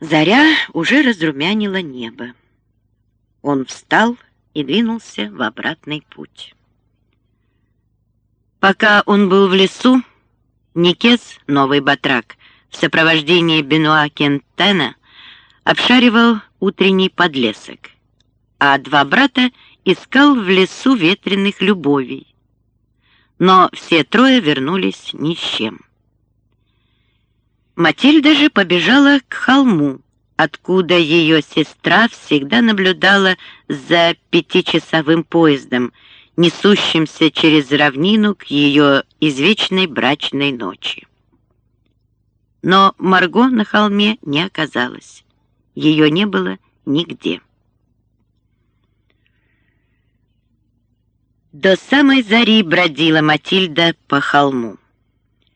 Заря уже разрумянила небо. Он встал и двинулся в обратный путь. Пока он был в лесу, Никес, новый батрак, в сопровождении Бенуа Кентена обшаривал утренний подлесок, а два брата искал в лесу ветреных любовей. Но все трое вернулись ни с чем. Матильда же побежала к холму, откуда ее сестра всегда наблюдала за пятичасовым поездом, несущимся через равнину к ее извечной брачной ночи. Но Марго на холме не оказалось. Ее не было нигде. До самой зари бродила Матильда по холму.